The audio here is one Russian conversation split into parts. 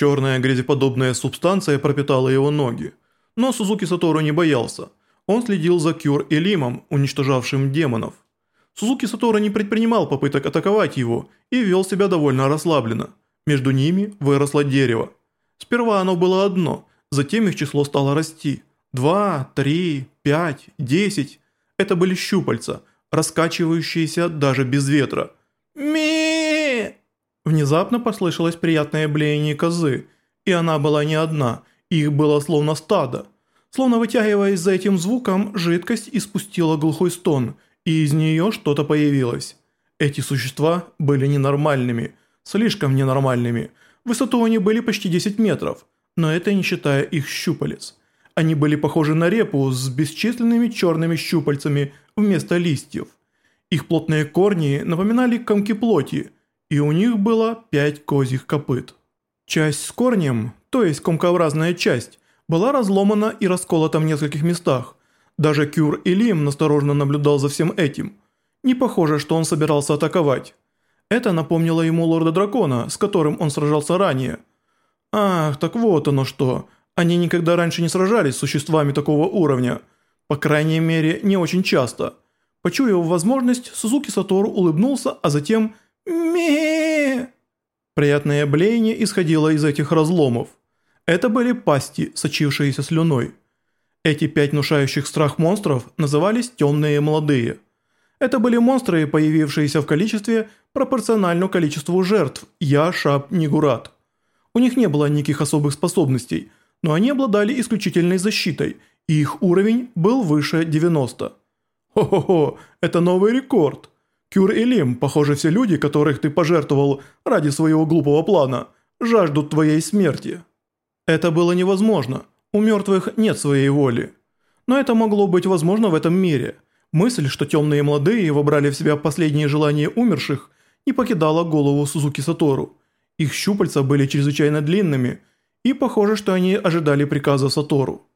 Черная грязеподобная субстанция пропитала его ноги. Но Сузуки Сатору не боялся. Он следил за Кюр и Лимом, уничтожавшим демонов. Сузуки Сатору не предпринимал попыток атаковать его и вел себя довольно расслабленно. Между ними выросло дерево. Сперва оно было одно, затем их число стало расти. Два, три, пять, десять. Это были щупальца, раскачивающиеся даже без ветра. ми Внезапно послышалось приятное блеяние козы, и она была не одна, их было словно стадо. Словно вытягиваясь за этим звуком, жидкость испустила глухой стон, и из нее что-то появилось. Эти существа были ненормальными, слишком ненормальными. В высоту они были почти 10 метров, но это не считая их щупалец. Они были похожи на репу с бесчисленными черными щупальцами вместо листьев. Их плотные корни напоминали комки плоти, и у них было пять козьих копыт. Часть с корнем, то есть комкообразная часть, была разломана и расколота в нескольких местах. Даже Кюр и Лим насторожно наблюдал за всем этим. Не похоже, что он собирался атаковать. Это напомнило ему лорда-дракона, с которым он сражался ранее. Ах, так вот оно что. Они никогда раньше не сражались с существами такого уровня. По крайней мере, не очень часто. Почуяв возможность, Сузуки Сатору улыбнулся, а затем ми Приятное блеяние исходило из этих разломов. Это были пасти, сочившиеся слюной. Эти пять внушающих страх монстров назывались «темные молодые». Это были монстры, появившиеся в количестве пропорционально количеству жертв Я, Шаб, Нигурат. У них не было никаких особых способностей, но они обладали исключительной защитой, и их уровень был выше 90. Хо-хо-хо, это новый рекорд. Кюр и Лим, похоже, все люди, которых ты пожертвовал ради своего глупого плана, жаждут твоей смерти. Это было невозможно. У мертвых нет своей воли. Но это могло быть возможно в этом мире. Мысль, что темные молодые вобрали в себя последние желания умерших, не покидала голову Сузуки Сатору. Их щупальца были чрезвычайно длинными, и похоже, что они ожидали приказа Сатору.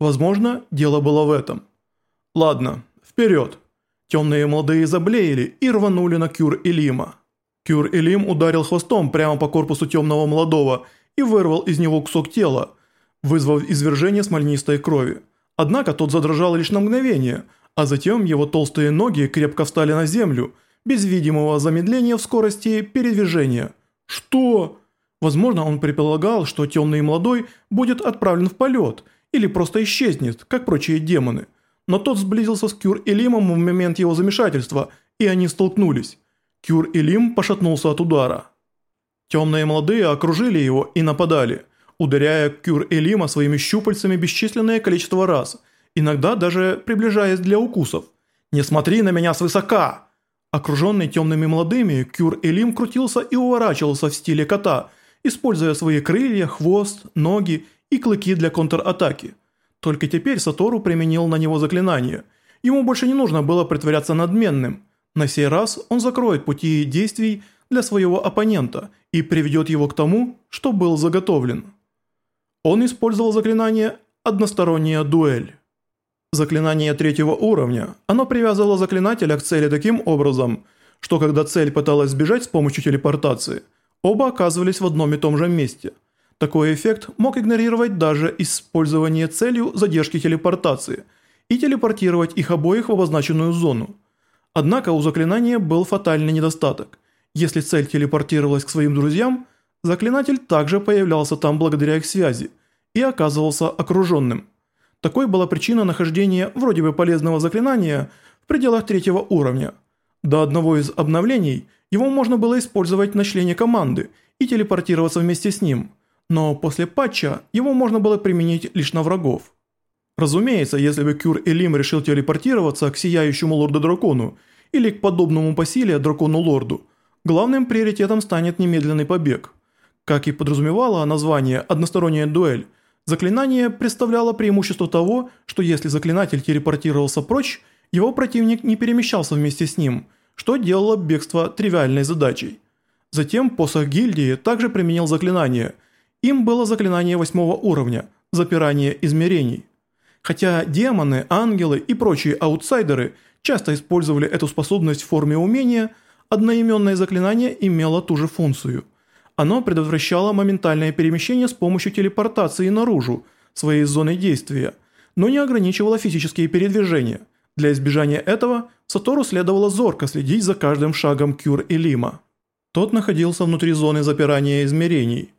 Возможно, дело было в этом. Ладно, вперед. Темные молодые заблеяли и рванули на Кюр Элима. Кюр Элим ударил хвостом прямо по корпусу темного молодого и вырвал из него кусок тела, вызвав извержение смольнистой крови. Однако тот задрожал лишь на мгновение, а затем его толстые ноги крепко встали на землю, без видимого замедления в скорости передвижения. Что? Возможно, он предполагал, что темный молодой будет отправлен в полет или просто исчезнет, как прочие демоны но тот сблизился с Кюр-Элимом в момент его замешательства, и они столкнулись. Кюр-Элим пошатнулся от удара. Темные молодые окружили его и нападали, ударяя Кюр-Элима своими щупальцами бесчисленное количество раз, иногда даже приближаясь для укусов. «Не смотри на меня свысока!» Окруженный темными молодыми, Кюр-Элим крутился и уворачивался в стиле кота, используя свои крылья, хвост, ноги и клыки для контратаки – только теперь Сатору применил на него заклинание. Ему больше не нужно было притворяться надменным. На сей раз он закроет пути действий для своего оппонента и приведет его к тому, что был заготовлен. Он использовал заклинание «Односторонняя дуэль». Заклинание третьего уровня, оно привязывало заклинателя к цели таким образом, что когда цель пыталась сбежать с помощью телепортации, оба оказывались в одном и том же месте – такой эффект мог игнорировать даже использование целью задержки телепортации и телепортировать их обоих в обозначенную зону. Однако у заклинания был фатальный недостаток. Если цель телепортировалась к своим друзьям, заклинатель также появлялся там благодаря их связи и оказывался окруженным. Такой была причина нахождения вроде бы полезного заклинания в пределах третьего уровня. До одного из обновлений его можно было использовать на члене команды и телепортироваться вместе с ним – но после патча его можно было применить лишь на врагов. Разумеется, если бы Кюр Элим решил телепортироваться к сияющему лорду-дракону или к подобному по силе дракону-лорду, главным приоритетом станет немедленный побег. Как и подразумевало название «односторонняя дуэль», заклинание представляло преимущество того, что если заклинатель телепортировался прочь, его противник не перемещался вместе с ним, что делало бегство тривиальной задачей. Затем посох гильдии также применил заклинание – им было заклинание восьмого уровня – запирание измерений. Хотя демоны, ангелы и прочие аутсайдеры часто использовали эту способность в форме умения, одноименное заклинание имело ту же функцию. Оно предотвращало моментальное перемещение с помощью телепортации наружу своей зоны действия, но не ограничивало физические передвижения. Для избежания этого Сатору следовало зорко следить за каждым шагом Кюр и Лима. Тот находился внутри зоны запирания измерений.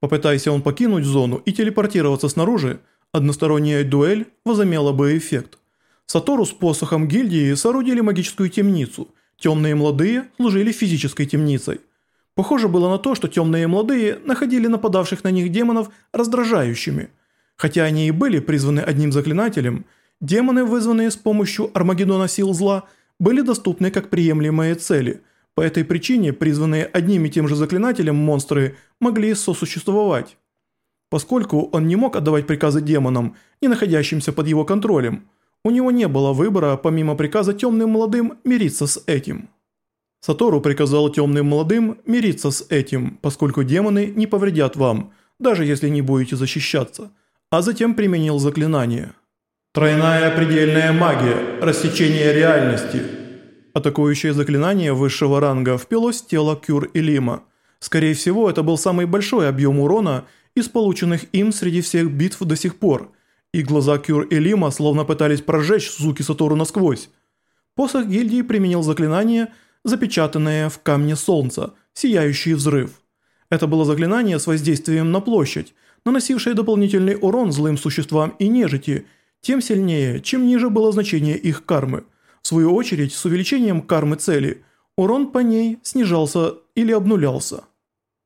Попытайся он покинуть зону и телепортироваться снаружи, односторонняя дуэль возымела бы эффект. Сатору с посохом гильдии соорудили магическую темницу, темные молодые служили физической темницей. Похоже было на то, что темные молодые находили нападавших на них демонов раздражающими. Хотя они и были призваны одним заклинателем, демоны, вызванные с помощью Армагеддона сил зла, были доступны как приемлемые цели. По этой причине призванные одним и тем же заклинателем монстры могли сосуществовать. Поскольку он не мог отдавать приказы демонам, не находящимся под его контролем, у него не было выбора, помимо приказа темным молодым, мириться с этим. Сатору приказал темным молодым мириться с этим, поскольку демоны не повредят вам, даже если не будете защищаться, а затем применил заклинание. Тройная предельная магия, рассечение реальности. Атакующее заклинание высшего ранга впилось в тело Кюр и Лима. Скорее всего, это был самый большой объем урона из полученных им среди всех битв до сих пор, и глаза Кюр и Лима словно пытались прожечь Сузуки Сатору насквозь. Посох гильдии применил заклинание – запечатанное в камне солнца, сияющий взрыв. Это было заклинание с воздействием на площадь, наносившее дополнительный урон злым существам и нежити, тем сильнее, чем ниже было значение их кармы. В свою очередь, с увеличением кармы цели, урон по ней снижался или обнулялся.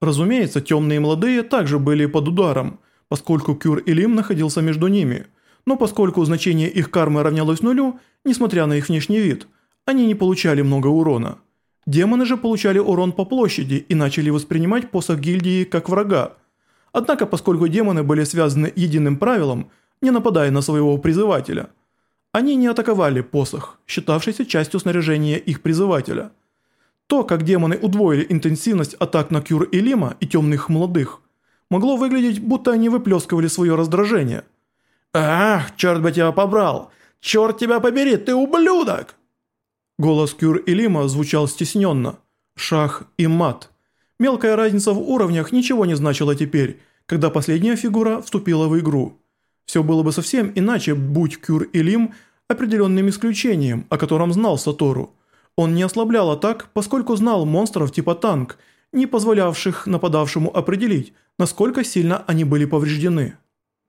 Разумеется, темные молодые также были под ударом, поскольку Кюр Илим находился между ними, но поскольку значение их кармы равнялось нулю, несмотря на их внешний вид, они не получали много урона. Демоны же получали урон по площади и начали воспринимать посох гильдии как врага. Однако, поскольку демоны были связаны единым правилом, не нападая на своего призывателя, они не атаковали посох, считавшийся частью снаряжения их призывателя. То, как демоны удвоили интенсивность атак на Кюр и Лима и темных молодых, могло выглядеть, будто они выплескивали свое раздражение. «Ах, черт бы тебя побрал! Черт тебя побери, ты ублюдок!» Голос Кюр и Лима звучал стесненно. Шах и мат. Мелкая разница в уровнях ничего не значила теперь, когда последняя фигура вступила в игру. Все было бы совсем иначе, будь Кюр и Лим определенным исключением, о котором знал Сатору. Он не ослаблял атак, поскольку знал монстров типа танк, не позволявших нападавшему определить, насколько сильно они были повреждены.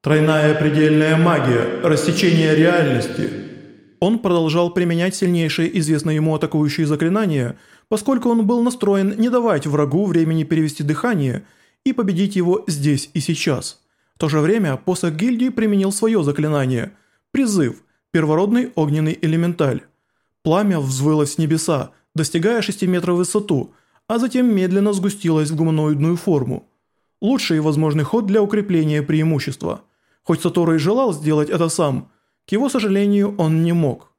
Тройная предельная магия, рассечение реальности – он продолжал применять сильнейшие известные ему атакующие заклинания, поскольку он был настроен не давать врагу времени перевести дыхание и победить его здесь и сейчас. В то же время посох гильдии применил свое заклинание – призыв, первородный огненный элементаль. Пламя взвылось с небеса, достигая 6 метров в высоту, а затем медленно сгустилось в гуманоидную форму. Лучший возможный ход для укрепления преимущества. Хоть Сатору и желал сделать это сам – к его сожалению, он не мог.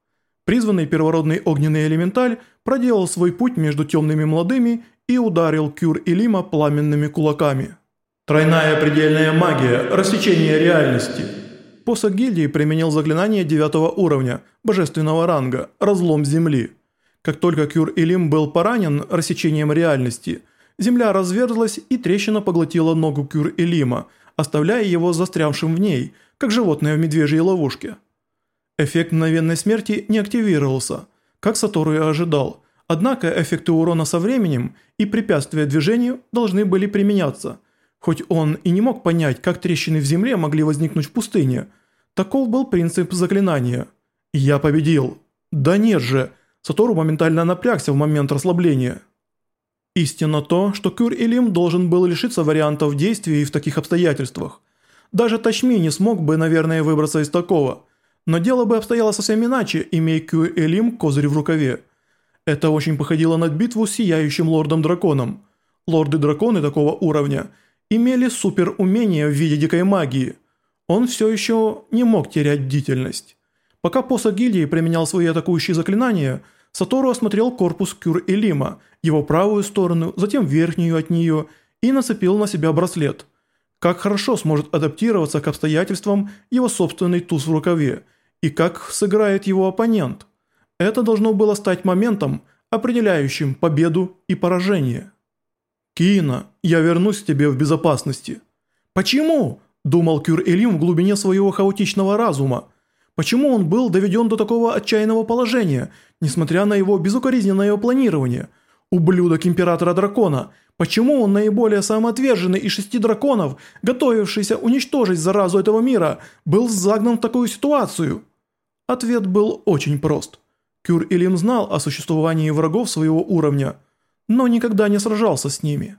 Призванный первородный огненный элементаль проделал свой путь между темными молодыми и ударил Кюр и Лима пламенными кулаками. Тройная предельная магия, рассечение реальности. Посох гильдии применил заклинание девятого уровня, божественного ранга, разлом земли. Как только Кюр Илим был поранен рассечением реальности, земля разверзлась и трещина поглотила ногу Кюр Илима, оставляя его застрявшим в ней, как животное в медвежьей ловушке. Эффект мгновенной смерти не активировался, как Сатору и ожидал, однако эффекты урона со временем и препятствия движению должны были применяться. Хоть он и не мог понять, как трещины в земле могли возникнуть в пустыне, таков был принцип заклинания. «Я победил!» «Да нет же!» Сатору моментально напрягся в момент расслабления. Истинно то, что Кюр Илим должен был лишиться вариантов действий в таких обстоятельствах. Даже Тачми не смог бы, наверное, выбраться из такого – но дело бы обстояло совсем иначе, имея Кью Элим козырь в рукаве. Это очень походило на битву с сияющим лордом-драконом. Лорды-драконы такого уровня имели суперумение в виде дикой магии. Он все еще не мог терять бдительность. Пока посох гильдии применял свои атакующие заклинания, Сатору осмотрел корпус Кюр Элима, его правую сторону, затем верхнюю от нее и нацепил на себя браслет. Как хорошо сможет адаптироваться к обстоятельствам его собственный туз в рукаве – и как сыграет его оппонент. Это должно было стать моментом, определяющим победу и поражение. «Киина, я вернусь к тебе в безопасности». «Почему?» – думал Кюр-Элим в глубине своего хаотичного разума. Почему он был доведен до такого отчаянного положения, несмотря на его безукоризненное планирование? Ублюдок Императора Дракона. Почему он наиболее самоотверженный из шести драконов, готовившийся уничтожить заразу этого мира, был загнан в такую ситуацию? Ответ был очень прост. Кюр-Элим знал о существовании врагов своего уровня, но никогда не сражался с ними.